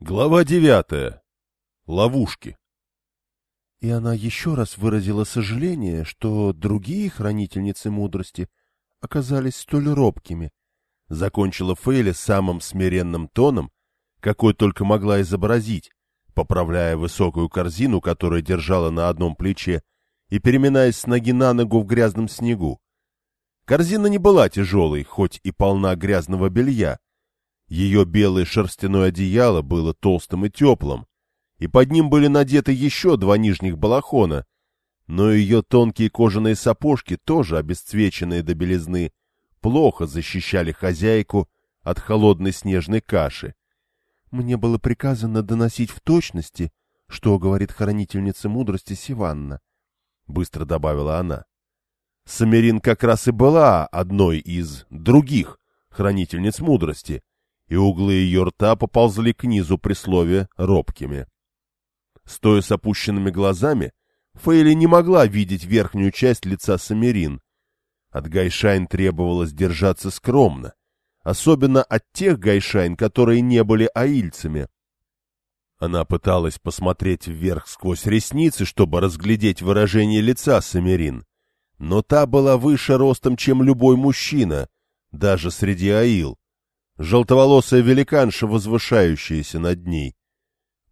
Глава девятая. Ловушки. И она еще раз выразила сожаление, что другие хранительницы мудрости оказались столь робкими. Закончила Фейли самым смиренным тоном, какой только могла изобразить, поправляя высокую корзину, которую держала на одном плече, и переминаясь с ноги на ногу в грязном снегу. Корзина не была тяжелой, хоть и полна грязного белья, ее белое шерстяное одеяло было толстым и теплым, и под ним были надеты еще два нижних балахона, но ее тонкие кожаные сапожки, тоже обесцвеченные до белизны, плохо защищали хозяйку от холодной снежной каши. Мне было приказано доносить в точности, что говорит хранительница мудрости Сиванна, — быстро добавила она. Самирин как раз и была одной из других хранительниц мудрости — и углы ее рта поползли к низу при слове «робкими». Стоя с опущенными глазами, Фейли не могла видеть верхнюю часть лица Сомерин. От Гайшайн требовалось держаться скромно, особенно от тех Гайшайн, которые не были аильцами. Она пыталась посмотреть вверх сквозь ресницы, чтобы разглядеть выражение лица Сомерин, но та была выше ростом, чем любой мужчина, даже среди аил желтоволосая великанша, возвышающаяся над ней.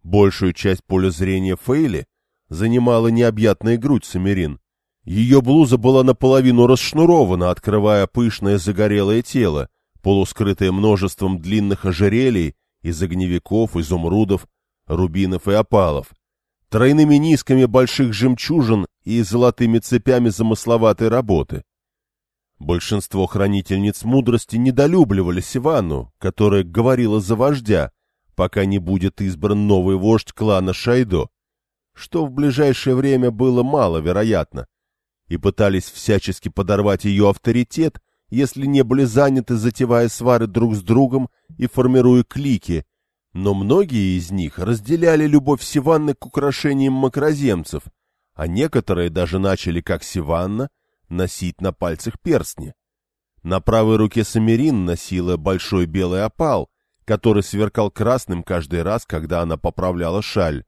Большую часть поля зрения Фейли занимала необъятная грудь Самирин. Ее блуза была наполовину расшнурована, открывая пышное загорелое тело, полускрытое множеством длинных ожерелий из огневиков, изумрудов, рубинов и опалов, тройными низками больших жемчужин и золотыми цепями замысловатой работы. Большинство хранительниц мудрости недолюбливали Сивану, которая говорила за вождя, пока не будет избран новый вождь клана Шайдо, что в ближайшее время было маловероятно, и пытались всячески подорвать ее авторитет, если не были заняты, затевая свары друг с другом и формируя клики, но многие из них разделяли любовь Сиванны к украшениям макроземцев, а некоторые даже начали, как Сиванна, носить на пальцах перстни. На правой руке Самирин носила большой белый опал, который сверкал красным каждый раз, когда она поправляла шаль,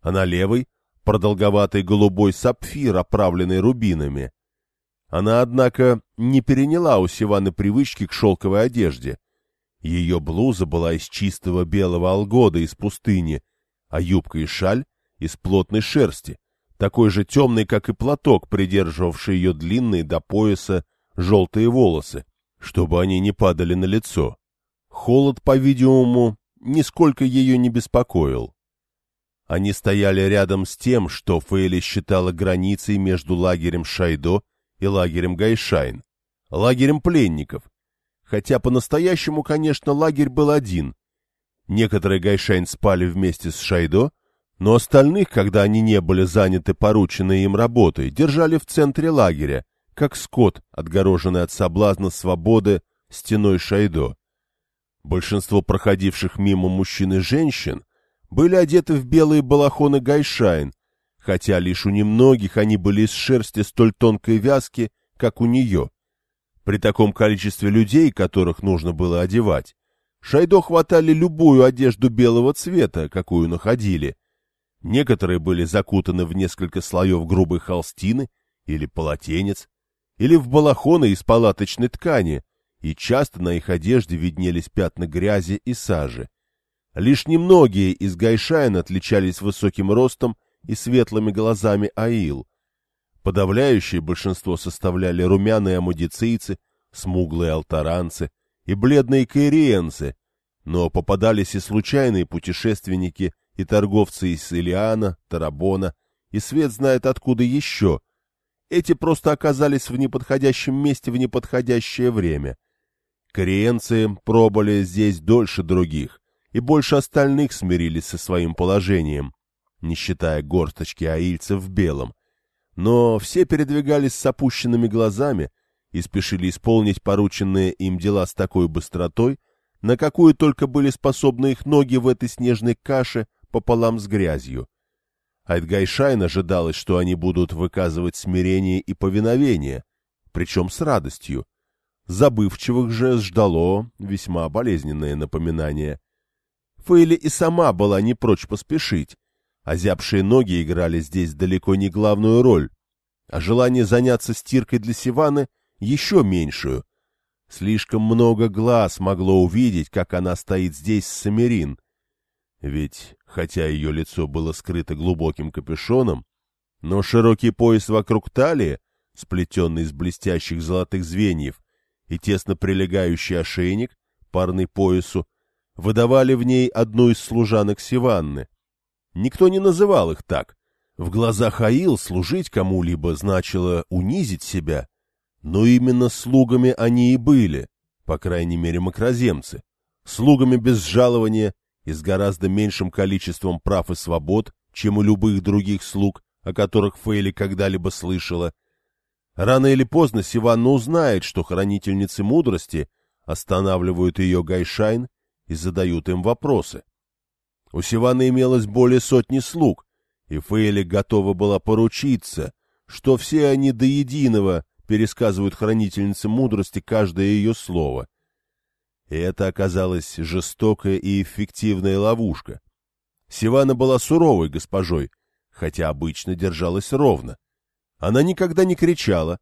а на левой — продолговатый голубой сапфир, оправленный рубинами. Она, однако, не переняла у Сиваны привычки к шелковой одежде. Ее блуза была из чистого белого алгода из пустыни, а юбка и шаль — из плотной шерсти, такой же темный, как и платок, придерживавший ее длинные до пояса желтые волосы, чтобы они не падали на лицо. Холод, по-видимому, нисколько ее не беспокоил. Они стояли рядом с тем, что Фейли считала границей между лагерем Шайдо и лагерем Гайшайн, лагерем пленников, хотя по-настоящему, конечно, лагерь был один. Некоторые Гайшайн спали вместе с Шайдо, но остальных, когда они не были заняты порученной им работой, держали в центре лагеря, как скот, отгороженный от соблазна свободы стеной Шайдо. Большинство проходивших мимо мужчин и женщин были одеты в белые балахоны гайшайн, хотя лишь у немногих они были из шерсти столь тонкой вязки, как у нее. При таком количестве людей, которых нужно было одевать, Шайдо хватали любую одежду белого цвета, какую находили, Некоторые были закутаны в несколько слоев грубой холстины или полотенец, или в балахоны из палаточной ткани, и часто на их одежде виднелись пятна грязи и сажи. Лишь немногие из гайшайн отличались высоким ростом и светлыми глазами аил. Подавляющее большинство составляли румяные амудицийцы, смуглые алтаранцы и бледные каириенцы, но попадались и случайные путешественники – и торговцы из Илиана, Тарабона, и свет знает откуда еще. Эти просто оказались в неподходящем месте в неподходящее время. Кориенцы пробыли здесь дольше других, и больше остальных смирились со своим положением, не считая горсточки аильцев в белом. Но все передвигались с опущенными глазами и спешили исполнить порученные им дела с такой быстротой, на какую только были способны их ноги в этой снежной каше пополам с грязью. От Гайшайн ожидалось, что они будут выказывать смирение и повиновение, причем с радостью. Забывчивых же ждало весьма болезненное напоминание. Фейли и сама была не прочь поспешить. Озябшие ноги играли здесь далеко не главную роль, а желание заняться стиркой для Сиваны еще меньшую. Слишком много глаз могло увидеть, как она стоит здесь с Самирин. Ведь, хотя ее лицо было скрыто глубоким капюшоном, но широкий пояс вокруг талии, сплетенный из блестящих золотых звеньев, и тесно прилегающий ошейник, парный поясу, выдавали в ней одну из служанок Сиванны. Никто не называл их так. В глазах Аил служить кому-либо значило унизить себя. Но именно слугами они и были, по крайней мере макроземцы. Слугами без жалования и с гораздо меньшим количеством прав и свобод, чем у любых других слуг, о которых Фейли когда-либо слышала. Рано или поздно Сиванна узнает, что хранительницы мудрости останавливают ее Гайшайн и задают им вопросы. У Сивана имелось более сотни слуг, и Фейли готова была поручиться, что все они до единого пересказывают хранительнице мудрости каждое ее слово. И это оказалась жестокая и эффективная ловушка. Сивана была суровой госпожой, хотя обычно держалась ровно. Она никогда не кричала,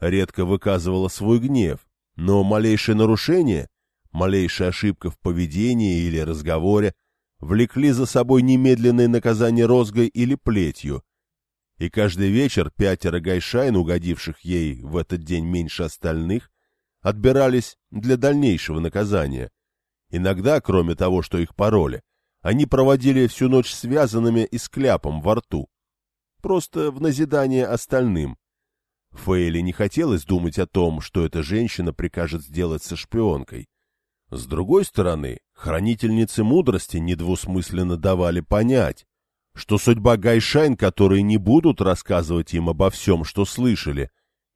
редко выказывала свой гнев, но малейшее нарушение малейшая ошибка в поведении или разговоре влекли за собой немедленное наказание розгой или плетью, и каждый вечер пятеро гайшайн, угодивших ей в этот день меньше остальных, отбирались для дальнейшего наказания. Иногда, кроме того, что их пароли, они проводили всю ночь связанными и с кляпом во рту. Просто в назидание остальным. Фейли не хотелось думать о том, что эта женщина прикажет сделать со шпионкой. С другой стороны, хранительницы мудрости недвусмысленно давали понять, что судьба Гайшайн, которые не будут рассказывать им обо всем, что слышали,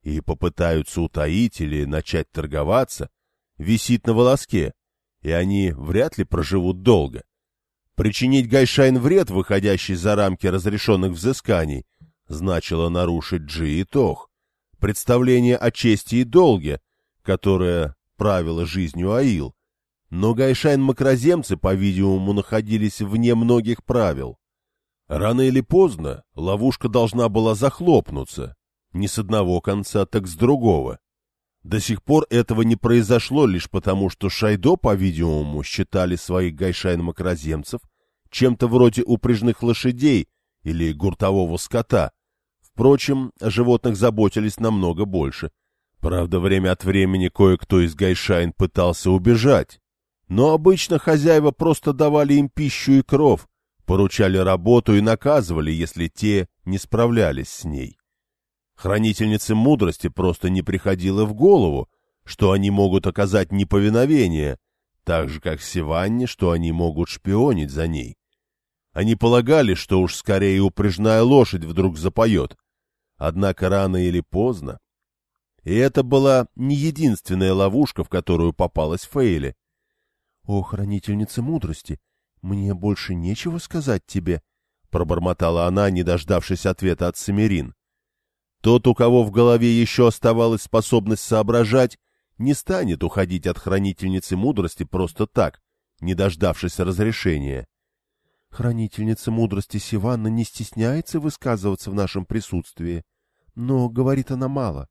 и попытаются утаить или начать торговаться, висит на волоске, и они вряд ли проживут долго. Причинить Гайшайн вред, выходящий за рамки разрешенных взысканий, значило нарушить Джи и Тох, представление о чести и долге, которое правило жизнью Аил, но гайшайн-макроземцы, по-видимому, находились вне многих правил. Рано или поздно ловушка должна была захлопнуться, не с одного конца, так с другого. До сих пор этого не произошло лишь потому, что Шайдо, по-видимому, считали своих гайшайн-макроземцев чем-то вроде упряжных лошадей или гуртового скота. Впрочем, о животных заботились намного больше. Правда, время от времени кое-кто из гайшайн пытался убежать, но обычно хозяева просто давали им пищу и кров, поручали работу и наказывали, если те не справлялись с ней. Хранительнице мудрости просто не приходило в голову, что они могут оказать неповиновение, так же, как Сиванне, что они могут шпионить за ней. Они полагали, что уж скорее упряжная лошадь вдруг запоет. Однако рано или поздно... И это была не единственная ловушка, в которую попалась Фейли. — О, хранительница мудрости, мне больше нечего сказать тебе, — пробормотала она, не дождавшись ответа от Самирин. Тот, у кого в голове еще оставалась способность соображать, не станет уходить от хранительницы мудрости просто так, не дождавшись разрешения. Хранительница мудрости Сиванна не стесняется высказываться в нашем присутствии, но говорит она мало.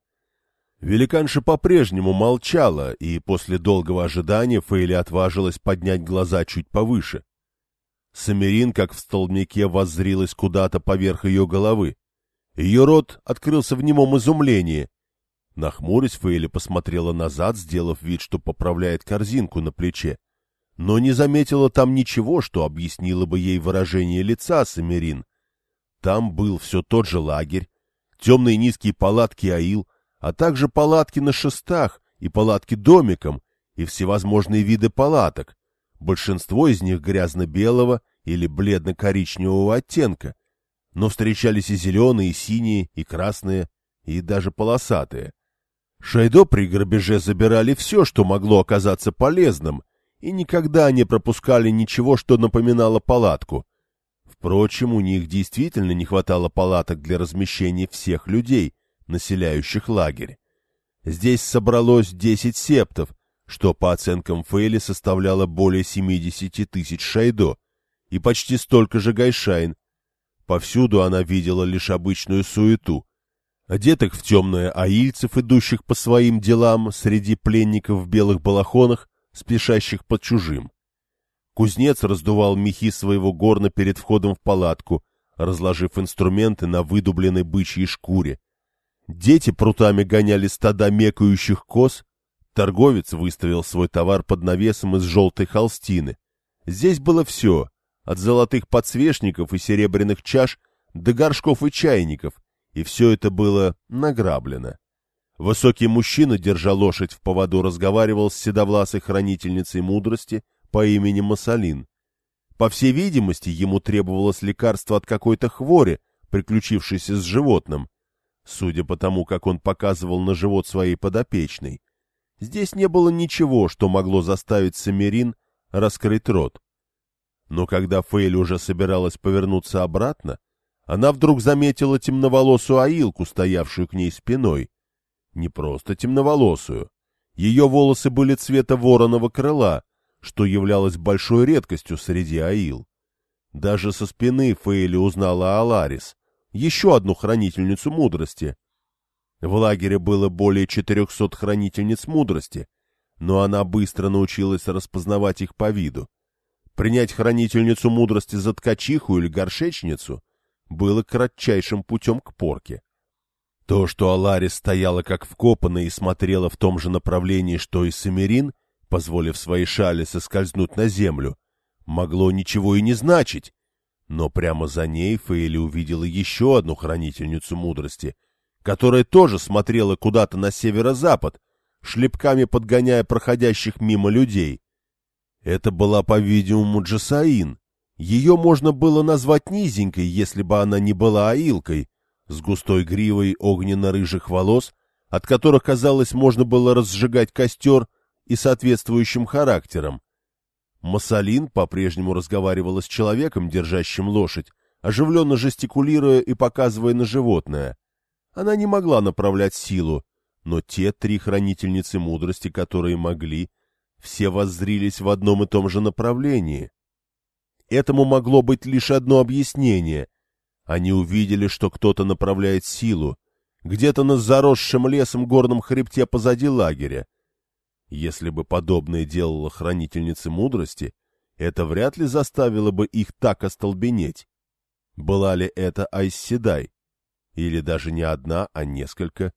Великанша по-прежнему молчала, и после долгого ожидания Фейли отважилась поднять глаза чуть повыше. Самирин, как в столбнике, воззрилась куда-то поверх ее головы. Ее рот открылся в немом изумлении. Нахмурясь, Фейли посмотрела назад, сделав вид, что поправляет корзинку на плече, но не заметила там ничего, что объяснило бы ей выражение лица Самирин. Там был все тот же лагерь, темные низкие палатки Аил, а также палатки на шестах и палатки домиком и всевозможные виды палаток, большинство из них грязно-белого или бледно-коричневого оттенка, но встречались и зеленые, и синие, и красные, и даже полосатые. Шайдо при грабеже забирали все, что могло оказаться полезным, и никогда не пропускали ничего, что напоминало палатку. Впрочем, у них действительно не хватало палаток для размещения всех людей, населяющих лагерь. Здесь собралось десять септов, что по оценкам Фейли составляло более 70 тысяч шайдо и почти столько же гайшайн. Повсюду она видела лишь обычную суету. Одетых в темное аильцев, идущих по своим делам среди пленников в белых балахонах, спешащих под чужим. Кузнец раздувал мехи своего горна перед входом в палатку, разложив инструменты на выдубленной бычьей шкуре. Дети прутами гоняли стада мекающих коз, торговец выставил свой товар под навесом из желтой холстины. Здесь было все, от золотых подсвечников и серебряных чаш до горшков и чайников, и все это было награблено. Высокий мужчина, держа лошадь в поводу, разговаривал с седовласой хранительницей мудрости по имени Масалин. По всей видимости, ему требовалось лекарство от какой-то хвори, приключившейся с животным, судя по тому, как он показывал на живот своей подопечной. Здесь не было ничего, что могло заставить Самирин раскрыть рот. Но когда Фейль уже собиралась повернуться обратно, она вдруг заметила темноволосую аилку, стоявшую к ней спиной. Не просто темноволосую. Ее волосы были цвета вороного крыла, что являлось большой редкостью среди аил. Даже со спины Фейли узнала Аларис, еще одну хранительницу мудрости. В лагере было более четырехсот хранительниц мудрости, но она быстро научилась распознавать их по виду. Принять хранительницу мудрости за ткачиху или горшечницу было кратчайшим путем к порке. То, что Аларис стояла как вкопанная и смотрела в том же направлении, что и Самирин, позволив своей шале соскользнуть на землю, могло ничего и не значить. Но прямо за ней Фейли увидела еще одну хранительницу мудрости, которая тоже смотрела куда-то на северо-запад, шлепками подгоняя проходящих мимо людей. Это была, по-видимому, Джасаин. Ее можно было назвать низенькой, если бы она не была аилкой, с густой гривой огненно-рыжих волос, от которых, казалось, можно было разжигать костер и соответствующим характером. Масалин по-прежнему разговаривала с человеком, держащим лошадь, оживленно жестикулируя и показывая на животное. Она не могла направлять силу, но те три хранительницы мудрости, которые могли, все воззрились в одном и том же направлении. Этому могло быть лишь одно объяснение. Они увидели, что кто-то направляет силу, где-то на заросшем лесом горном хребте позади лагеря. Если бы подобное делала хранительница мудрости, это вряд ли заставило бы их так остолбенеть. Была ли это Айсседай? Или даже не одна, а несколько?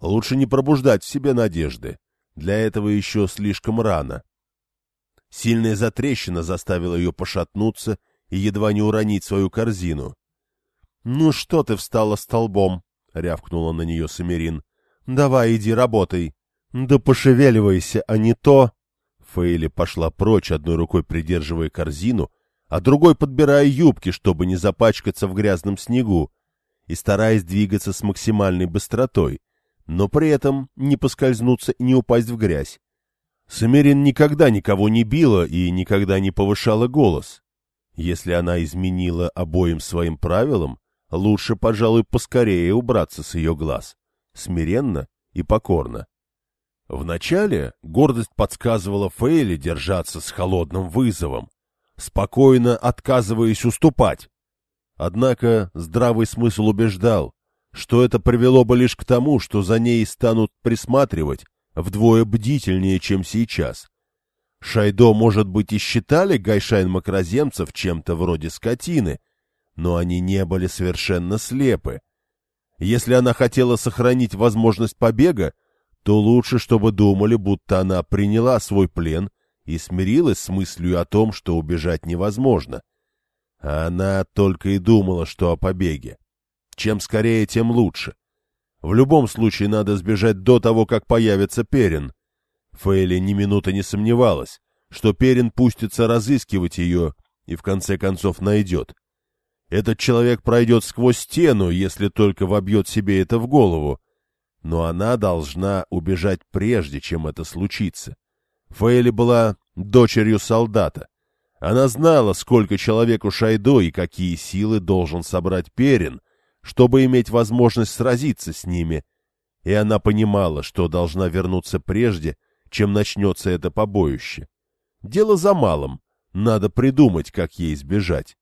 Лучше не пробуждать в себе надежды. Для этого еще слишком рано. Сильная затрещина заставила ее пошатнуться и едва не уронить свою корзину. — Ну что ты встала столбом? — рявкнула на нее Самирин. — Давай иди работай. — Да пошевеливайся, а не то... Фейли пошла прочь, одной рукой придерживая корзину, а другой подбирая юбки, чтобы не запачкаться в грязном снегу, и стараясь двигаться с максимальной быстротой — но при этом не поскользнуться и не упасть в грязь. Самерин никогда никого не била и никогда не повышала голос. Если она изменила обоим своим правилам, лучше, пожалуй, поскорее убраться с ее глаз, смиренно и покорно. Вначале гордость подсказывала Фейли держаться с холодным вызовом, спокойно отказываясь уступать. Однако здравый смысл убеждал, что это привело бы лишь к тому, что за ней станут присматривать вдвое бдительнее, чем сейчас. Шайдо, может быть, и считали гайшайн-макроземцев чем-то вроде скотины, но они не были совершенно слепы. Если она хотела сохранить возможность побега, то лучше, чтобы думали, будто она приняла свой плен и смирилась с мыслью о том, что убежать невозможно. А она только и думала, что о побеге. Чем скорее, тем лучше. В любом случае надо сбежать до того, как появится Перин. Фейли ни минуты не сомневалась, что Перин пустится разыскивать ее и в конце концов найдет. Этот человек пройдет сквозь стену, если только вобьет себе это в голову. Но она должна убежать прежде, чем это случится. Фейли была дочерью солдата. Она знала, сколько человеку Шайдо и какие силы должен собрать Перин, чтобы иметь возможность сразиться с ними, и она понимала, что должна вернуться прежде, чем начнется это побоище. Дело за малым. Надо придумать, как ей избежать.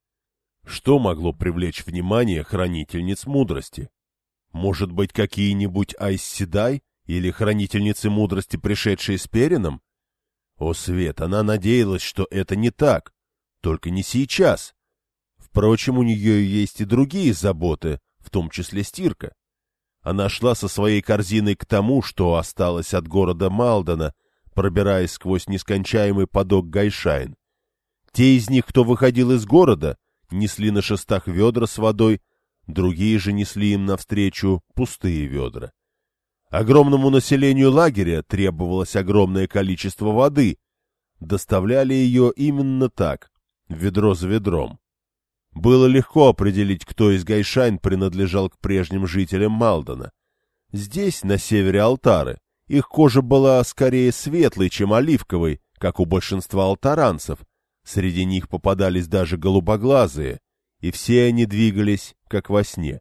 Что могло привлечь внимание хранительниц мудрости? Может быть, какие-нибудь Айсседай или хранительницы мудрости, пришедшие с Перином? О, Свет, она надеялась, что это не так. Только не сейчас. Впрочем, у нее есть и другие заботы, в том числе стирка. Она шла со своей корзиной к тому, что осталось от города Малдена, пробираясь сквозь нескончаемый поток Гайшайн. Те из них, кто выходил из города, несли на шестах ведра с водой, другие же несли им навстречу пустые ведра. Огромному населению лагеря требовалось огромное количество воды. Доставляли ее именно так, ведро за ведром. Было легко определить, кто из Гайшайн принадлежал к прежним жителям Малдена. Здесь, на севере Алтары, их кожа была скорее светлой, чем оливковой, как у большинства алтаранцев. Среди них попадались даже голубоглазые, и все они двигались, как во сне.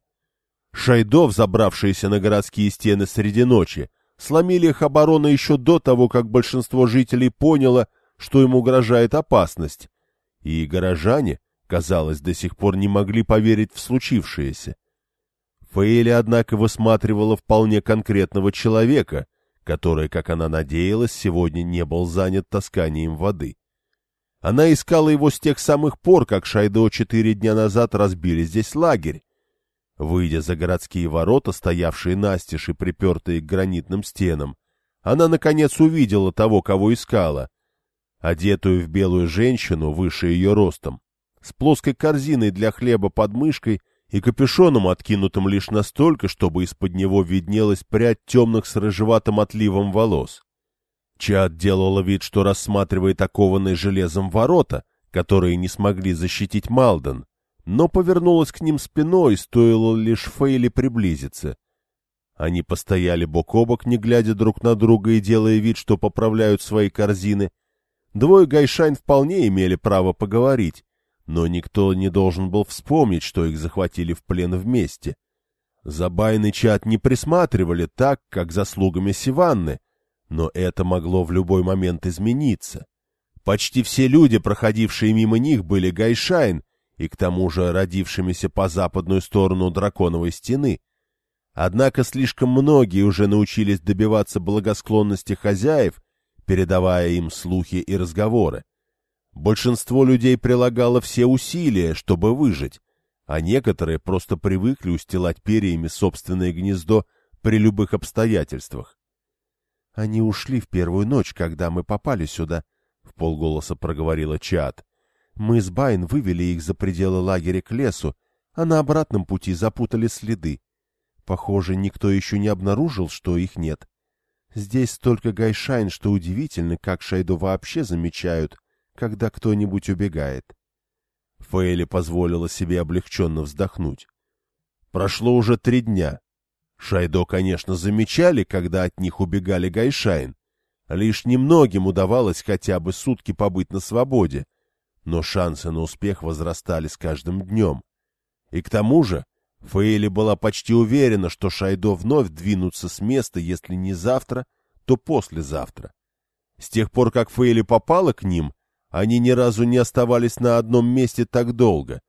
Шайдов, забравшиеся на городские стены среди ночи, сломили их оборону еще до того, как большинство жителей поняло, что им угрожает опасность, и горожане — казалось, до сих пор не могли поверить в случившееся. Фейли, однако, высматривала вполне конкретного человека, который, как она надеялась, сегодня не был занят тасканием воды. Она искала его с тех самых пор, как Шайдо четыре дня назад разбили здесь лагерь. Выйдя за городские ворота, стоявшие настежь и припертые к гранитным стенам, она, наконец, увидела того, кого искала, одетую в белую женщину выше ее ростом, с плоской корзиной для хлеба под мышкой и капюшоном, откинутым лишь настолько, чтобы из-под него виднелась прядь темных с рыжеватым отливом волос. Чад делала вид, что рассматривает окованные железом ворота, которые не смогли защитить Малден, но повернулась к ним спиной, стоило лишь Фейли приблизиться. Они постояли бок о бок, не глядя друг на друга и делая вид, что поправляют свои корзины. Двое гайшайн вполне имели право поговорить, но никто не должен был вспомнить, что их захватили в плен вместе. За Байн и Чиад не присматривали так, как за слугами Севанны, но это могло в любой момент измениться. Почти все люди, проходившие мимо них, были Гайшайн, и к тому же родившимися по западную сторону драконовой стены. Однако слишком многие уже научились добиваться благосклонности хозяев, передавая им слухи и разговоры. Большинство людей прилагало все усилия, чтобы выжить, а некоторые просто привыкли устилать перьями собственное гнездо при любых обстоятельствах. — Они ушли в первую ночь, когда мы попали сюда, — в полголоса проговорила Чат. — Мы с Байн вывели их за пределы лагеря к лесу, а на обратном пути запутали следы. Похоже, никто еще не обнаружил, что их нет. Здесь столько гайшайн, что удивительно, как Шайдо вообще замечают, когда кто-нибудь убегает. Фейли позволила себе облегченно вздохнуть. Прошло уже три дня. Шайдо, конечно, замечали, когда от них убегали Гайшайн. Лишь немногим удавалось хотя бы сутки побыть на свободе, но шансы на успех возрастали с каждым днем. И к тому же Фейли была почти уверена, что Шайдо вновь двинутся с места, если не завтра, то послезавтра. С тех пор, как Фейли попала к ним, они ни разу не оставались на одном месте так долго.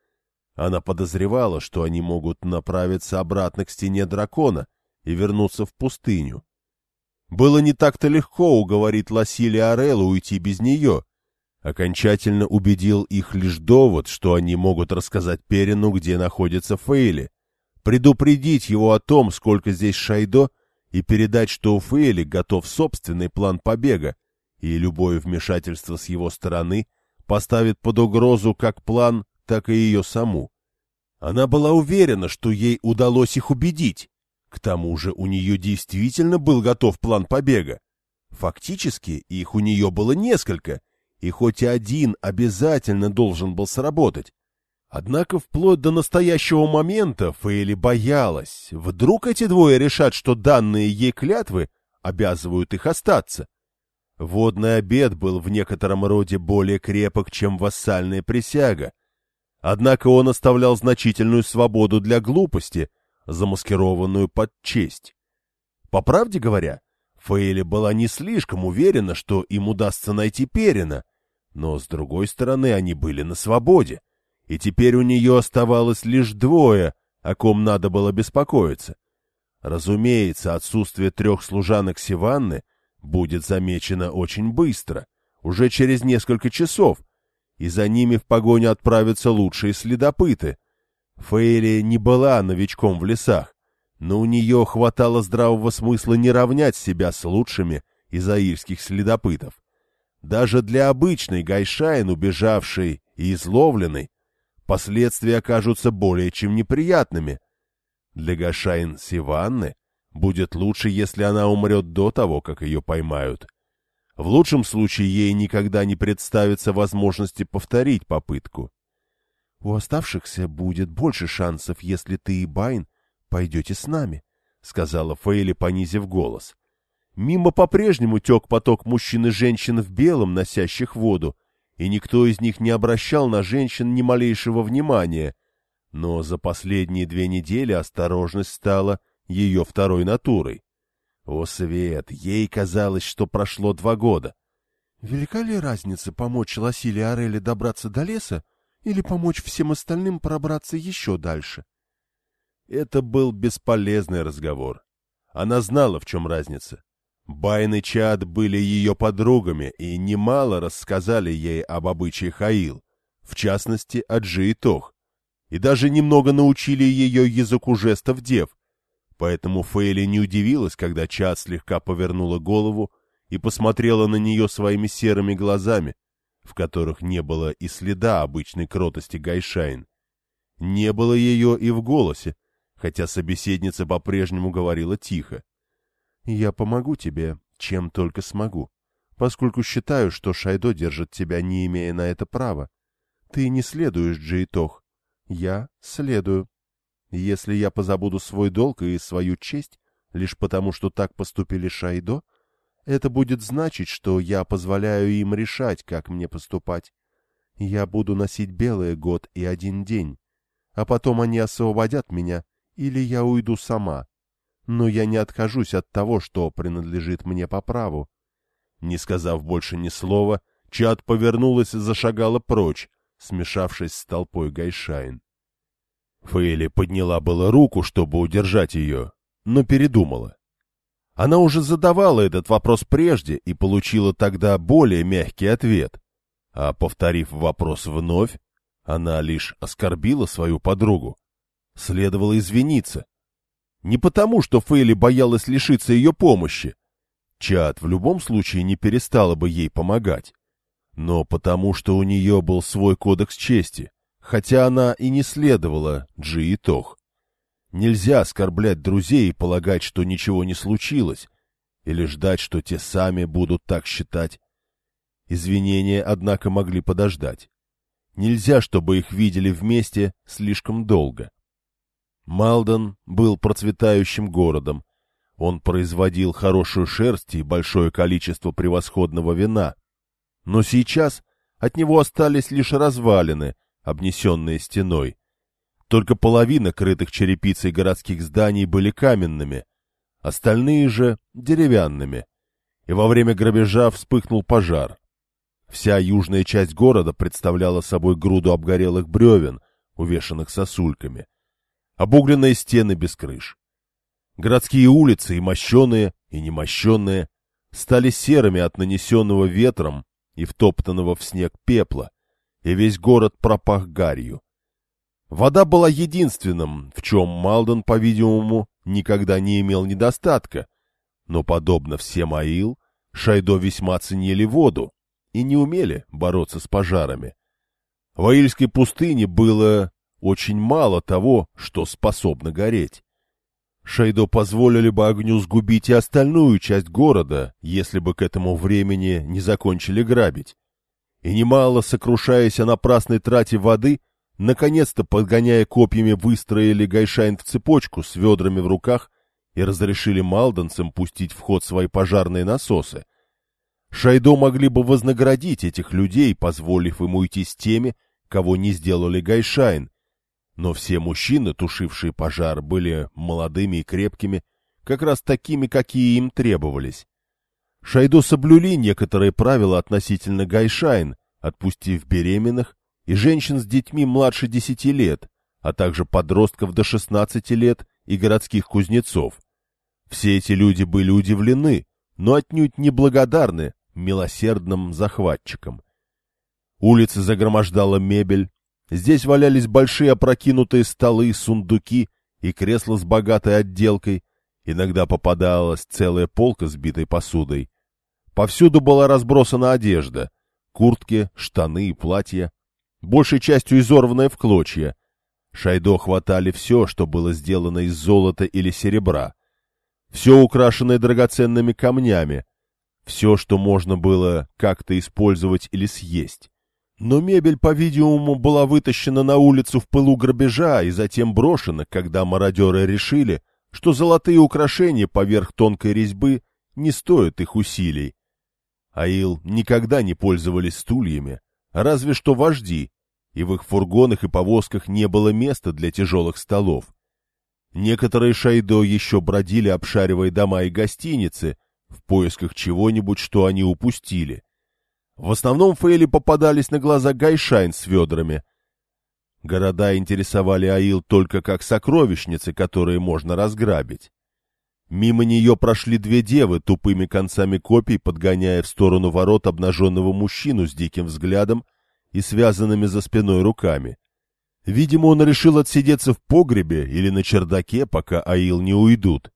Она подозревала, что они могут направиться обратно к стене дракона и вернуться в пустыню. Было не так-то легко уговорить Ласили Орелла уйти без нее. Окончательно убедил их лишь довод, что они могут рассказать Перину, где находится Фейли, предупредить его о том, сколько здесь Шайдо, и передать, что у Фейли готов собственный план побега, и любое вмешательство с его стороны поставит под угрозу как план, так и ее саму. Она была уверена, что ей удалось их убедить. К тому же у нее действительно был готов план побега. Фактически их у нее было несколько, и хоть один обязательно должен был сработать. Однако вплоть до настоящего момента Фейли боялась. Вдруг эти двое решат, что данные ей клятвы обязывают их остаться. Водный обед был в некотором роде более крепок, чем вассальная присяга. Однако он оставлял значительную свободу для глупости, замаскированную под честь. По правде говоря, Фейли была не слишком уверена, что им удастся найти Перина, но, с другой стороны, они были на свободе, и теперь у нее оставалось лишь двое, о ком надо было беспокоиться. Разумеется, отсутствие трех служанок Сиванны будет замечено очень быстро, уже через несколько часов, и за ними в погоню отправятся лучшие следопыты. Фейли не была новичком в лесах, но у нее хватало здравого смысла не равнять себя с лучшими из аильских следопытов. Даже для обычной гайшайн, убежавшей и изловленной, последствия окажутся более чем неприятными. Для гайшайн Севанны будет лучше, если она умрет до того, как ее поймают. В лучшем случае ей никогда не представится возможности повторить попытку. — У оставшихся будет больше шансов, если ты и Бэйн пойдете с нами, — сказала Фейли, понизив голос. Мимо по-прежнему тек поток мужчин и женщин в белом, носящих воду, и никто из них не обращал на женщин ни малейшего внимания. Но за последние две недели осторожность стала ее второй натурой. О, Свет, ей казалось, что прошло два года. Велика ли разница помочь Ласиле Ореле добраться до леса или помочь всем остальным пробраться еще дальше? Это был бесполезный разговор. Она знала, в чем разница. Байн и Чад были ее подругами и немало рассказали ей об обычаях Аил, в частности, о Джи и Тох, и даже немного научили ее языку жестов дев, поэтому Фейли не удивилась, когда Чад слегка повернула голову и посмотрела на нее своими серыми глазами, в которых не было и следа обычной кротости Гайшайн. Не было ее и в голосе, хотя собеседница по-прежнему говорила тихо. — Я помогу тебе, чем только смогу, поскольку считаю, что Шайдо держит тебя, не имея на это права. Ты не следуешь Джейтох. Я следую. Если я позабуду свой долг и свою честь, лишь потому, что так поступили Шайдо, это будет значить, что я позволяю им решать, как мне поступать. Я буду носить белое год и один день, а потом они освободят меня или я уйду сама. Но я не откажусь от того, что принадлежит мне по праву. Не сказав больше ни слова, Чад повернулась и зашагала прочь, смешавшись с толпой Гайшайн. Фейли подняла было руку, чтобы удержать ее, но передумала. Она уже задавала этот вопрос прежде и получила тогда более мягкий ответ. А повторив вопрос вновь, она лишь оскорбила свою подругу следовало извиниться. Не потому, что Фейли боялась лишиться ее помощи. Чат в любом случае не перестала бы ей помогать. Но потому, что у нее был свой кодекс чести, хотя она и не следовала Джи и Тох. Нельзя оскорблять друзей и полагать, что ничего не случилось, или ждать, что те сами будут так считать. Извинения, однако, могли подождать. Нельзя, чтобы их видели вместе слишком долго. Малден был процветающим городом. Он производил хорошую шерсть и большое количество превосходного вина. Но сейчас от него остались лишь развалины, обнесенные стеной. Только половина крытых черепицей городских зданий были каменными, остальные же — деревянными. И во время грабежа вспыхнул пожар. Вся южная часть города представляла собой груду обгорелых бревен, увешанных сосульками обугленные стены без крыш. Городские улицы, и мощеные, и немощенные, стали серыми от нанесенного ветром и втоптанного в снег пепла, и весь город пропах гарью. Вода была единственным, в чем Малден, по-видимому, никогда не имел недостатка, но, подобно всем Аил, Шайдо весьма ценили воду и не умели бороться с пожарами. В Аильской пустыне было очень мало того, что способно гореть. Шейдо позволили бы огню сгубить и остальную часть города, если бы к этому времени не закончили грабить. И немало, сокрушаясь о напрасной трате воды, наконец-то, подгоняя копьями, выстроили Гайшайн в цепочку с ведрами в руках и разрешили малданцам пустить в ход свои пожарные насосы. Шайдо могли бы вознаградить этих людей, позволив им уйти с теми, кого не сделали Гайшайн, но все мужчины, тушившие пожар, были молодыми и крепкими, как раз такими, какие им требовались. Шайдо соблюли некоторые правила относительно гайшайн, отпустив беременных и женщин с детьми младше 10 лет, а также подростков до 16 лет и городских кузнецов. Все эти люди были удивлены, но отнюдь не благодарны милосердным захватчикам. Улицы загромождала мебель, здесь валялись большие опрокинутые столы, сундуки и кресла с богатой отделкой, иногда попадалась целая полка с битой посудой. Повсюду была разбросана одежда — куртки, штаны и платья, большей частью изорванная в клочья. Шайдо хватали все, что было сделано из золота или серебра. Все украшенное драгоценными камнями, все, что можно было как-то использовать или съесть. Но мебель, по-видимому, была вытащена на улицу в пылу грабежа и затем брошена, когда мародеры решили, что золотые украшения поверх тонкой резьбы не стоят их усилий. Аил никогда не пользовались стульями, разве что вожди, и в их фургонах и повозках не было места для тяжелых столов. Некоторые шайдо еще бродили, обшаривая дома и гостиницы, в поисках чего-нибудь, что они упустили. В основном Фейли попадались на глаза Гайшайн с ведрами. Города интересовали Аил только как сокровищницы, которые можно разграбить. Мимо нее прошли две девы, тупыми концами копий, подгоняя в сторону ворот обнаженного мужчину с диким взглядом и связанными за спиной руками. Видимо, он решил отсидеться в погребе или на чердаке, пока Аил не уйдут.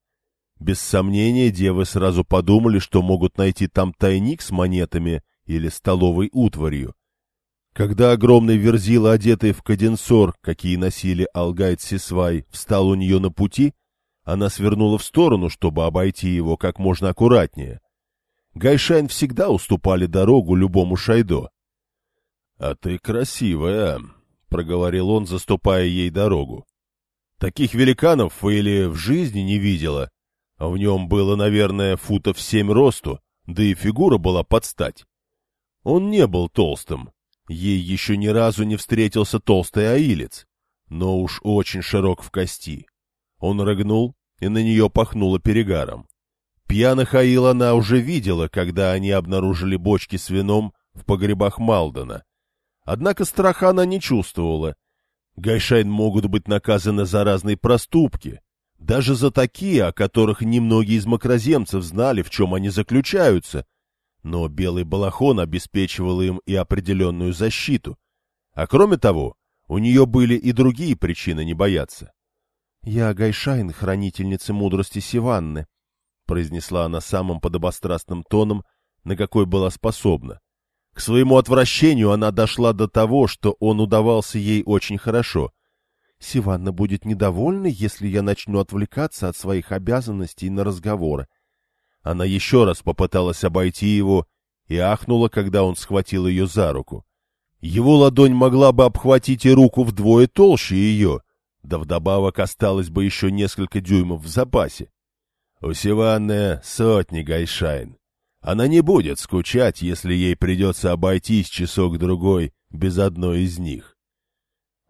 Без сомнения, девы сразу подумали, что могут найти там тайник с монетами или столовой утварью. Когда огромный верзила, одетый в кадин'сор, какие носили алгай'д'сисвай, встал у нее на пути — она свернула в сторону, чтобы обойти его как можно аккуратнее. Гайшайн всегда уступали дорогу любому шайдо. — А ты красивая, — проговорил он, заступая ей дорогу. Таких великанов Фэйли в жизни не видела. В нем было, наверное, футов семь росту, да и фигура была под стать. Он не был толстым. Ей еще ни разу не встретился толстый аилец, но уж очень широк в кости. Он рыгнул, и на нее пахнуло перегаром. Пьяных Аил она уже видела, когда они обнаружили бочки с вином в погребах Малдена. Однако страха она не чувствовала. Гайшайн могут быть наказаны за разные проступки, даже за такие, о которых немногие из макроземцев знали, в чем они заключаются. Но белый балахон обеспечивал им и определенную защиту. А кроме того, у нее были и другие причины не бояться. «Я Гайшайн, хранительница мудрости Сиванны», — произнесла она самым подобострастным тоном, на какой была способна. К своему отвращению она дошла до того, что он удавался ей очень хорошо. «Сиванна будет недовольна, если я начну отвлекаться от своих обязанностей на разговоры». Она еще раз попыталась обойти его и ахнула, когда он схватил ее за руку. Его ладонь могла бы обхватить и руку вдвое толще ее, да вдобавок осталось бы еще несколько дюймов в запасе. У Сиванны сотни гайшайн. Она не будет скучать, если ей придется обойтись часок-другой без одной из них.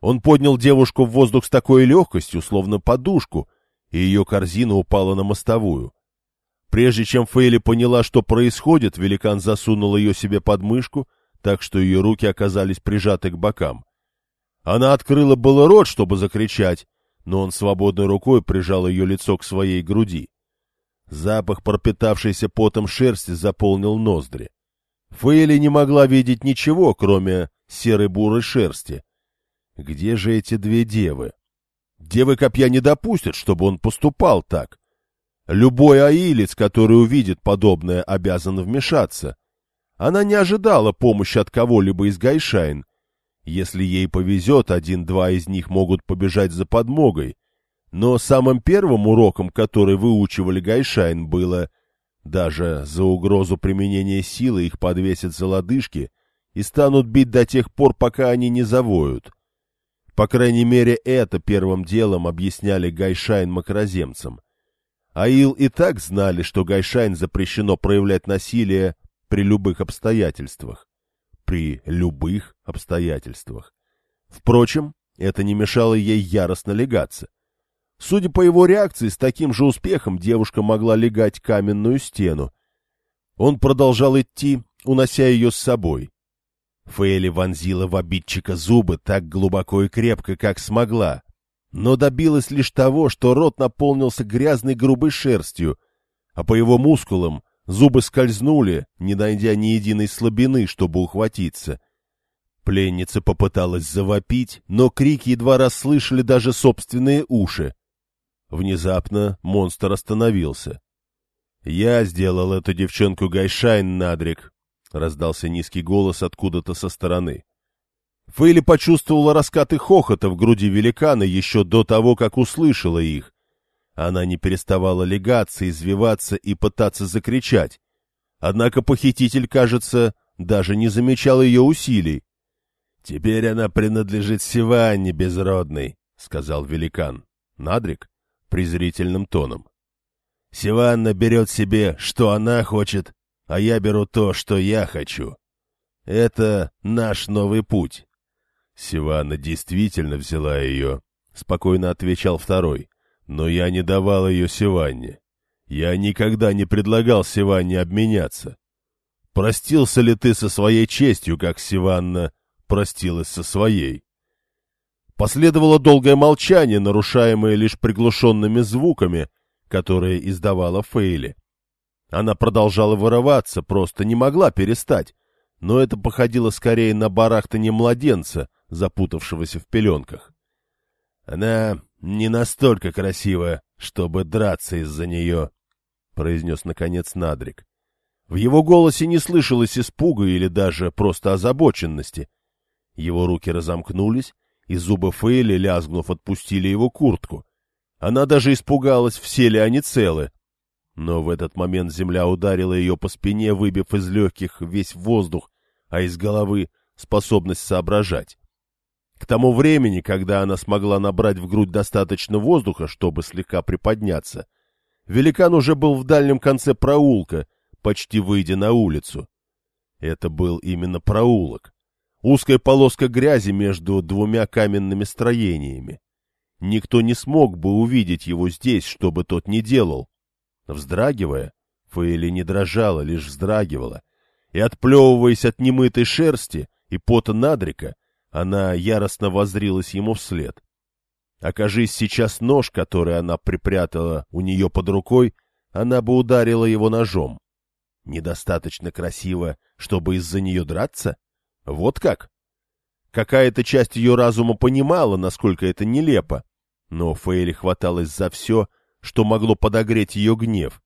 Он поднял девушку в воздух с такой легкостью, словно подушку, и ее корзина упала на мостовую. Прежде чем Фейли поняла, что происходит, великан засунул ее себе под мышку, так что ее руки оказались прижаты к бокам. Она открыла было рот, чтобы закричать, но он свободной рукой прижал ее лицо к своей груди. Запах пропитавшейся потом шерсти заполнил ноздри. Фэйли не могла видеть ничего, кроме серой бурой шерсти. Где же эти две девы? Девы копья не допустят, чтобы он поступал так. Любой аилец, который увидит подобное, обязан вмешаться. Она не ожидала помощи от кого-либо из Гайшайн, если ей повезет, один-два из них могут побежать за подмогой. Но самым первым уроком, который выучивали Гайшайн, было даже за угрозу применения силы их подвесят за лодыжки и станут бить до тех пор, пока они не завоют. По крайней мере, это первым делом объясняли Гайшайн мокроземцам. Аил и так знали, что Гайшайн запрещено проявлять насилие при любых обстоятельствах при любых обстоятельствах. Впрочем, это не мешало ей яростно лягаться. Судя по его реакции, с таким же успехом девушка могла легать каменную стену. Он продолжал идти, унося ее с собой. Фейли вонзила в обидчика зубы так глубоко и крепко, как смогла, но добилась лишь того, что рот наполнился грязной грубой шерстью, а по его мускулам зубы скользнули, не найдя ни единой слабины, чтобы ухватиться. Пленница попыталась завопить, но крики едва расслышали даже собственные уши. Внезапно монстр остановился. «Я сделал эту девчонку Гайшайн, Надрик», — раздался низкий голос откуда-то со стороны. Фейли почувствовала раскаты хохота в груди великана еще до того, как услышала их. Она не переставала легаться, извиваться и пытаться закричать. Однако похититель, кажется, даже не замечал ее усилий. — Теперь она принадлежит Сиванне безродной, — сказал великан. Надрик презрительным тоном. Сиванна берет себе, что она хочет, а я беру то, что я хочу. Это наш новый путь. Сиванна действительно взяла ее, — спокойно отвечал второй. Но я не давал ее Сиванне. Я никогда не предлагал Сиванне обменяться. Простился ли ты со своей честью, как Сиванна простилась со своей? Последовало долгое молчание, нарушаемое лишь приглушенными звуками, которые издавала Фейли. Она продолжала вырываться, просто не могла перестать, но это походило скорее на барахтание младенца, запутавшегося в пеленках. Она не настолько красива, чтобы драться из-за нее, — произнес наконец Надрик. В его голосе не слышалось испуга или даже просто озабоченности. Его руки разомкнулись, и зубы Фейли, лязгнув, отпустили его куртку. Она даже испугалась, все ли они целы. Но в этот момент земля ударила ее по спине, выбив из легких весь воздух, а из головы способность соображать. К тому времени, когда она смогла набрать в грудь достаточно воздуха, чтобы слегка приподняться, великан уже был в дальнем конце проулка, почти выйдя на улицу. Это был именно проулок. Узкая полоска грязи между двумя каменными строениями. Никто не смог бы увидеть его здесь, что бы тот ни делал. Вздрагивая, Фейли не дрожала, лишь вздрагивала, и, отплевываясь от немытой шерсти и пота Надрика, она яростно воззрилась ему вслед. Окажись сейчас нож, который она припрятала у нее под рукой, она бы ударила его ножом. Недостаточно красиво, чтобы из-за нее драться? Вот как? Какая-то часть ее разума понимала, насколько это нелепо, но Фейли хваталась за все, что могло подогреть ее гнев,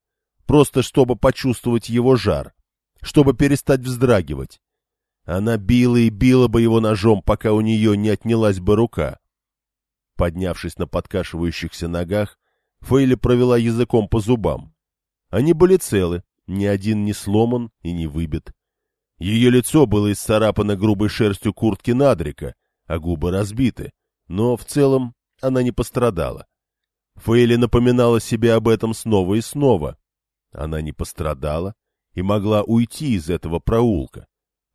просто чтобы почувствовать его жар, чтобы перестать вздрагивать. Она била и била бы его ножом, пока у нее не отнялась бы рука. Поднявшись на подкашивающихся ногах, Фейли провела языком по зубам. Они были целы, ни один не сломан и не выбит. Ее лицо было исцарапано грубой шерстью куртки Надрика, а губы разбиты, но в целом она не пострадала. Фейли напоминала себе об этом снова и снова. Она не пострадала и могла уйти из этого проулка.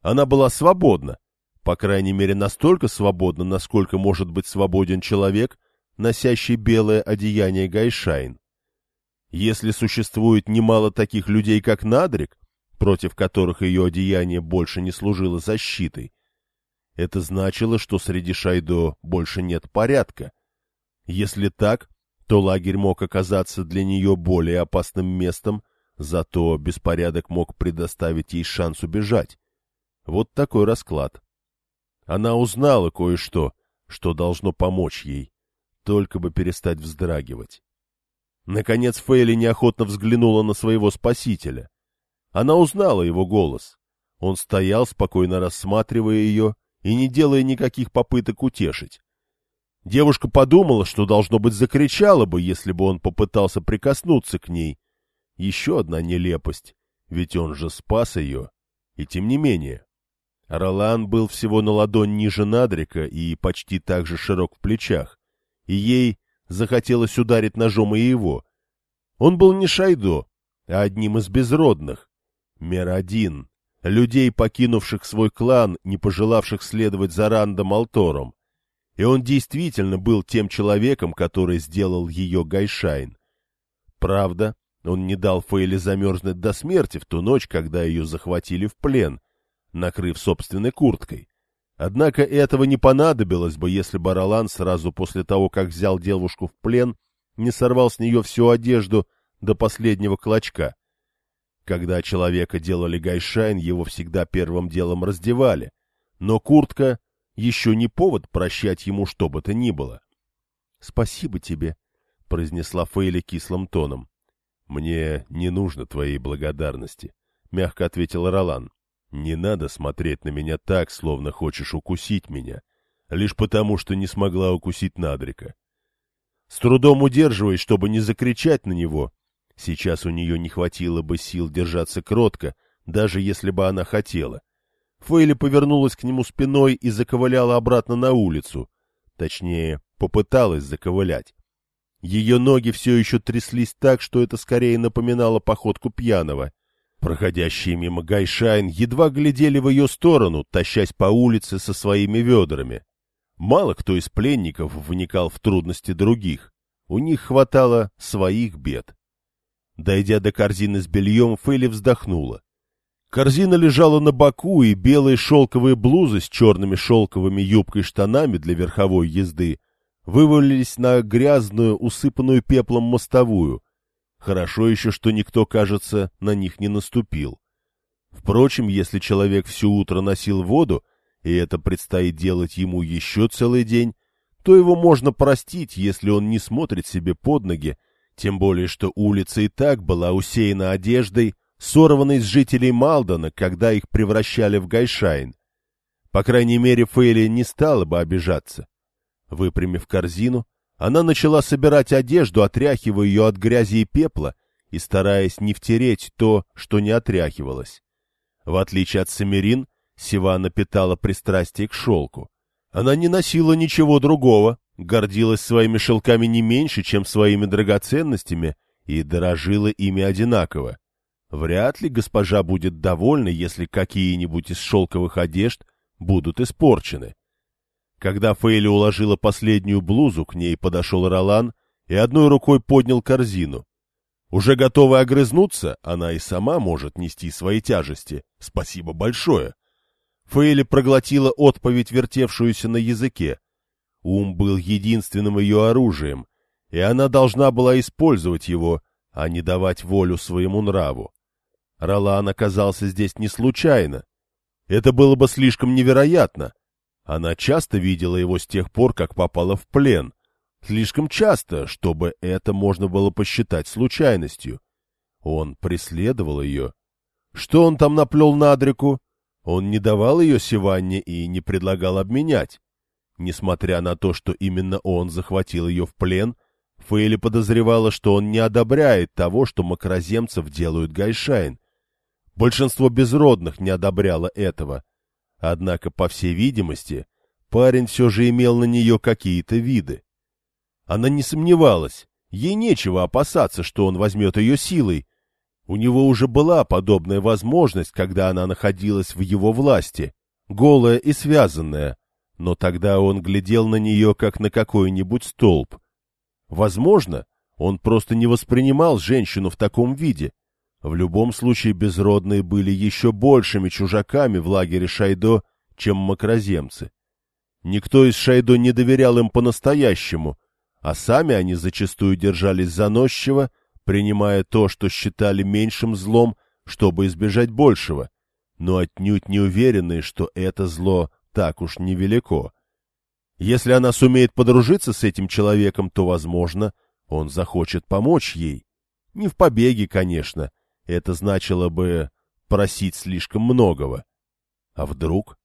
Она была свободна, по крайней мере настолько свободна, насколько может быть свободен человек, носящий белое одеяние Гайшайн. Если существует немало таких людей, как Надрик, против которых ее одеяние больше не служило защитой. Это значило, что среди Шайдо больше нет порядка. Если так, то лагерь мог оказаться для нее более опасным местом, зато беспорядок мог предоставить ей шанс убежать. Вот такой расклад. Она узнала кое-что, что должно помочь ей, только бы перестать вздрагивать. Наконец Фейли неохотно взглянула на своего спасителя. Она узнала его голос. Он стоял, спокойно рассматривая ее и не делая никаких попыток утешить. Девушка подумала, что, должно быть, закричала бы, если бы он попытался прикоснуться к ней. Еще одна нелепость, ведь он же спас ее. И тем не менее. Ролан был всего на ладонь ниже Надрика и почти так же широк в плечах, и ей захотелось ударить ножом и его. Он был не Шайдо, а одним из безродных, Мерадин, людей, покинувших свой клан, не пожелавших следовать за Рандом Алтором. И он действительно был тем человеком, который сделал ее Гайшайн. Правда, Он не дал Фейле замерзнуть до смерти в ту ночь, когда ее захватили в плен, накрыв собственной курткой. Однако этого не понадобилось бы, если бы Ролан сразу после того, как взял девушку в плен, не сорвал с нее всю одежду до последнего клочка. Когда человека делали гайшайн, его всегда первым делом раздевали, но куртка еще не повод прощать ему что бы то ни было. — Спасибо тебе, — произнесла Фейли кислым тоном. — Мне не нужно твоей благодарности, — мягко ответил Ролан. — Не надо смотреть на меня так, словно хочешь укусить меня, лишь потому, что не смогла укусить Надрика. С трудом удерживаясь, чтобы не закричать на него, сейчас у нее не хватило бы сил держаться кротко, даже если бы она хотела. Фейли повернулась к нему спиной и заковыляла обратно на улицу. Точнее, попыталась заковылять. Ее ноги все еще тряслись так, что это скорее напоминало походку пьяного. Проходящие мимо Гайшайн едва глядели в ее сторону, тащась по улице со своими ведрами. Мало кто из пленников вникал в трудности других. У них хватало своих бед. Дойдя до корзины с бельем, Фейли вздохнула. Корзина лежала на боку, и белые шелковые блузы с черными шелковыми юбкой-штанами для верховой езды вывалились на грязную, усыпанную пеплом мостовую. Хорошо еще, что никто, кажется, на них не наступил. Впрочем, если человек все утро носил воду, и это предстоит делать ему еще целый день, то его можно простить, если он не смотрит себе под ноги, тем более что улица и так была усеяна одеждой, сорванной с жителей Малдона, когда их превращали в Гайшайн. По крайней мере, Фейли не стала бы обижаться. Выпрямив корзину, она начала собирать одежду, отряхивая ее от грязи и пепла и стараясь не втереть то, что не отряхивалось. В отличие от Самирин, Сивана питала пристрастие к шелку. Она не носила ничего другого, гордилась своими шелками не меньше, чем своими драгоценностями, и дорожила ими одинаково. Вряд ли госпожа будет довольна, если какие-нибудь из шелковых одежд будут испорчены. Когда Фейли уложила последнюю блузу, к ней подошел Ролан и одной рукой поднял корзину. Уже готовая огрызнуться, она и сама может нести свои тяжести. Спасибо большое. Фейли проглотила отповедь, вертевшуюся на языке. Ум был единственным ее оружием, и она должна была использовать его, а не давать волю своему нраву. Ролан оказался здесь не случайно. Это было бы слишком невероятно. Она часто видела его с тех пор, как попала в плен. Слишком часто, чтобы это можно было посчитать случайностью. Он преследовал ее. Что он там наплел на Адрику? Он не давал ее Сиванне и не предлагал обменять. Несмотря на то, что именно он захватил ее в плен, Фейли подозревала, что он не одобряет того, что макроземцев делают Гайшайн. Большинство безродных не одобряло этого. Однако, по всей видимости, парень все же имел на нее какие-то виды. Она не сомневалась, ей нечего опасаться, что он возьмет ее силой. У него уже была подобная возможность, когда она находилась в его власти, голая и связанная, но тогда он глядел на нее, как на какой-нибудь столб. Возможно, он просто не воспринимал женщину в таком виде — в любом случае безродные были еще большими чужаками в лагере Шайдо, чем макроземцы. Никто из Шайдо не доверял им по-настоящему, а сами они зачастую держались заносчиво, принимая то, что считали меньшим злом, чтобы избежать большего, но отнюдь не уверенные, что это зло так уж невелико. Если она сумеет подружиться с этим человеком, то, возможно, он захочет помочь ей. Не в побеге, конечно, это значило бы просить слишком многого. А вдруг?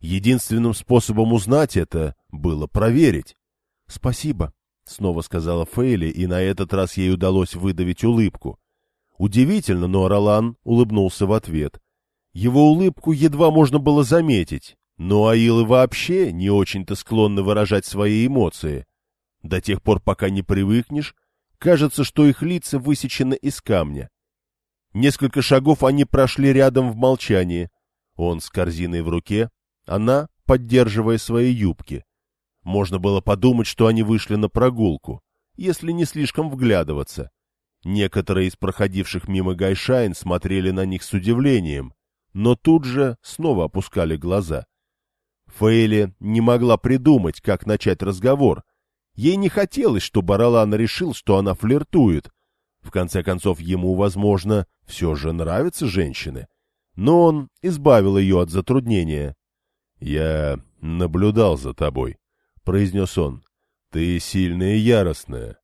Единственным способом узнать это было проверить. — Спасибо, — снова сказала Фейли, и на этот раз ей удалось выдавить улыбку. Удивительно, но Ролан улыбнулся в ответ. Его улыбку едва можно было заметить, но аилы вообще не очень-то склонны выражать свои эмоции. До тех пор, пока не привыкнешь, кажется, что их лица высечены из камня. Несколько шагов они прошли рядом в молчании. Он с корзиной в руке, она, поддерживая свои юбки. Можно было подумать, что они вышли на прогулку, если не слишком вглядываться. Некоторые из проходивших мимо Гайшайн смотрели на них с удивлением, но тут же снова опускали глаза. Фейли не могла придумать, как начать разговор. Ей не хотелось, чтобы Ролан решил, что она флиртует. В конце концов, ему, возможно, все же нравятся женщины. Но он избавил ее от затруднения. — Я наблюдал за тобой, — произнес он. — Ты сильная и яростная.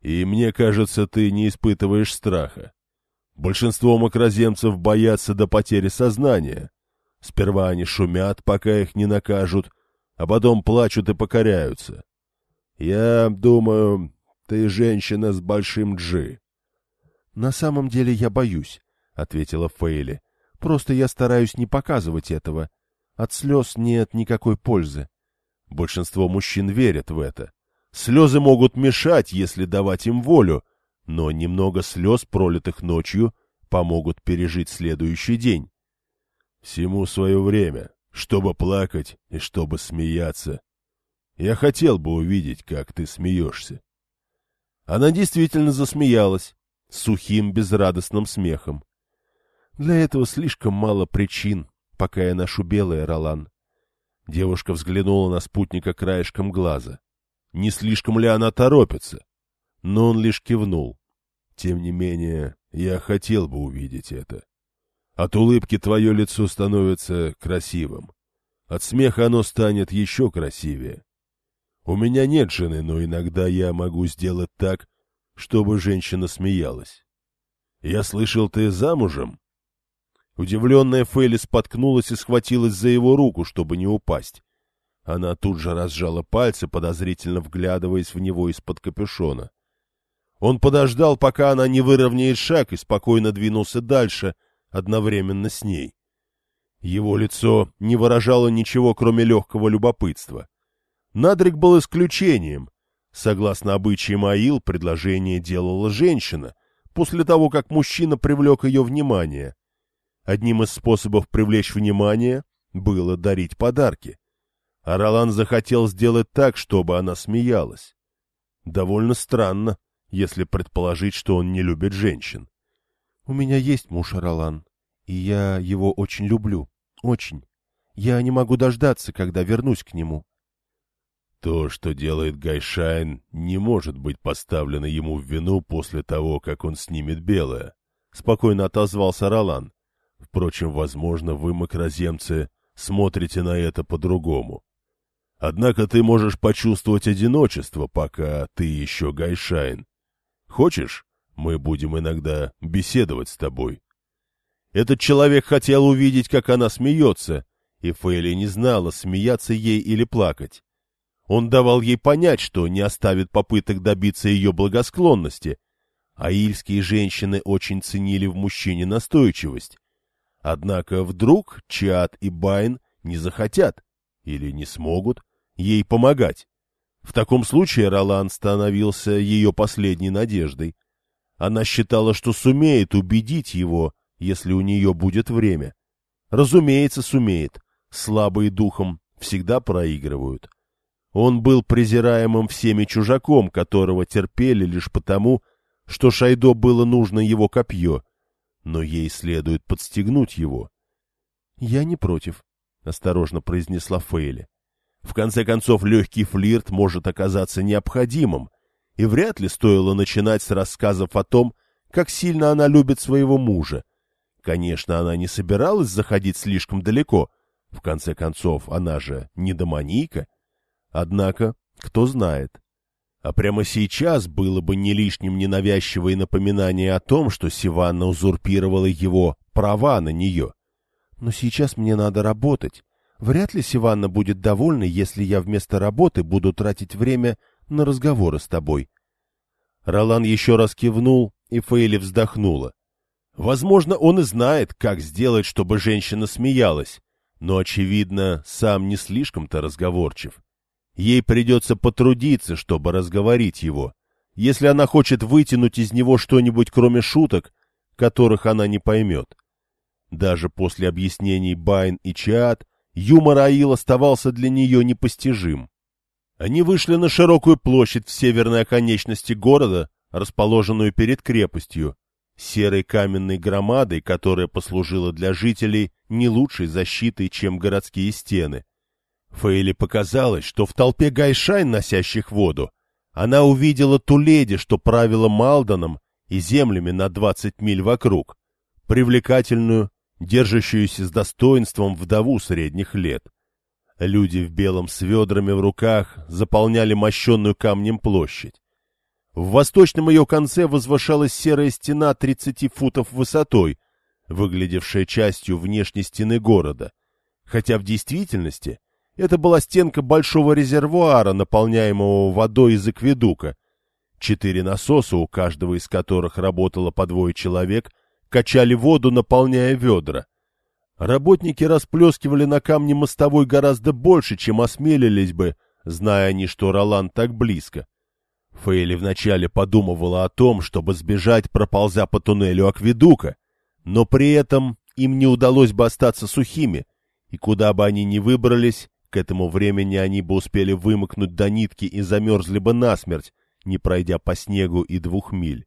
И мне кажется, ты не испытываешь страха. Большинство макроземцев боятся до потери сознания. Сперва они шумят, пока их не накажут, а потом плачут и покоряются. Я думаю, ты женщина с большим «Джи». — На самом деле я боюсь, — ответила Фейли. — Просто я стараюсь не показывать этого. От слез нет никакой пользы. Большинство мужчин верят в это. Слезы могут мешать, если давать им волю, но немного слез, пролитых ночью, помогут пережить следующий день. Всему свое время, чтобы плакать и чтобы смеяться. Я хотел бы увидеть, как ты смеешься. Она действительно засмеялась, сухим, безрадостным смехом. Для этого слишком мало причин, пока я ношу белое, Ролан. Девушка взглянула на спутника краешком глаза. Не слишком ли она торопится? Но он лишь кивнул. Тем не менее, я хотел бы увидеть это. От улыбки твое лицо становится красивым. От смеха оно станет еще красивее. У меня нет жены, но иногда я могу сделать так, чтобы женщина смеялась. Я слышал, ты замужем? Удивленная Фелли споткнулась и схватилась за его руку, чтобы не упасть. Она тут же разжала пальцы, подозрительно вглядываясь в него из-под капюшона. Он подождал, пока она не выровняет шаг, и спокойно двинулся дальше, одновременно с ней. Его лицо не выражало ничего, кроме легкого любопытства. Надрик был исключением. Согласно обычаям Аил, предложение делала женщина, после того, как мужчина привлек ее внимание. Одним из способов привлечь внимание было дарить подарки. А Ролан захотел сделать так, чтобы она смеялась. Довольно странно, если предположить, что он не любит женщин. — У меня есть муж Ролан, и я его очень люблю. Очень. Я не могу дождаться, когда вернусь к нему. То, что делает Гайшайн, не может быть поставлено ему в вину после того, как он снимет белое. Спокойно отозвался Ролан. Впрочем, возможно, вы, мокроземцы, смотрите на это по-другому. Однако ты можешь почувствовать одиночество, пока ты еще Гайшайн. Хочешь, мы будем иногда беседовать с тобой? Этот человек хотел увидеть, как она смеется, и Фейли не знала, смеяться ей или плакать. Он давал ей понять, что не оставит попыток добиться ее благосклонности, а женщины очень ценили в мужчине настойчивость. Однако вдруг Чад и Байн не захотят или не смогут ей помогать. В таком случае Ролан становился ее последней надеждой. Она считала, что сумеет убедить его, если у нее будет время. Разумеется, сумеет. Слабые духом всегда проигрывают. Он был презираемым всеми чужаком, которого терпели лишь потому, что Шайдо было нужно его копье, но ей следует подстегнуть его. — Я не против, — осторожно произнесла Фейли. В конце концов, легкий флирт может оказаться необходимым, и вряд ли стоило начинать с рассказов о том, как сильно она любит своего мужа. Конечно, она не собиралась заходить слишком далеко, в конце концов, она же не домонийка. Однако, кто знает. А прямо сейчас было бы не лишним ненавязчивое напоминание о том, что Сиванна узурпировала его права на нее. Но сейчас мне надо работать, Вряд ли Сиванна будет довольна, если я вместо работы буду тратить время на разговоры с тобой. Ролан еще раз кивнул, и Фейли вздохнула. Возможно, он и знает, как сделать, чтобы женщина смеялась, но, очевидно, сам не слишком-то разговорчив. Ей придется потрудиться, чтобы разговорить его, если она хочет вытянуть из него что-нибудь, кроме шуток, которых она не поймет. Даже после объяснений Байн и Чиат Юмор Аил оставался для нее непостижим. Они вышли на широкую площадь в северной оконечности города, расположенную перед крепостью, серой каменной громадой, которая послужила для жителей не лучшей защитой, чем городские стены. Фейли показалось, что в толпе гайшайн, носящих воду, она увидела ту леди, что правила Малдоном и землями на двадцать миль вокруг, привлекательную, держащуюся с достоинством вдову средних лет. Люди в белом с ведрами в руках заполняли мощенную камнем площадь. В восточном ее конце возвышалась серая стена тридцати футов высотой, выглядевшая частью внешней стены города, хотя в действительности это была стенка большого резервуара, наполняемого водой из акведука. Четыре насоса, у каждого из которых работало по двое человек, качали воду, наполняя ведра. Работники расплескивали на камне мостовой гораздо больше, чем осмелились бы, зная они, что Ролан так близко. Фейли вначале подумывала о том, чтобы сбежать, проползя по туннелю акведука, но при этом им не удалось бы остаться сухими, и куда бы они ни выбрались, к этому времени они бы успели вымокнуть до нитки и замерзли бы насмерть, не пройдя по снегу и двух миль.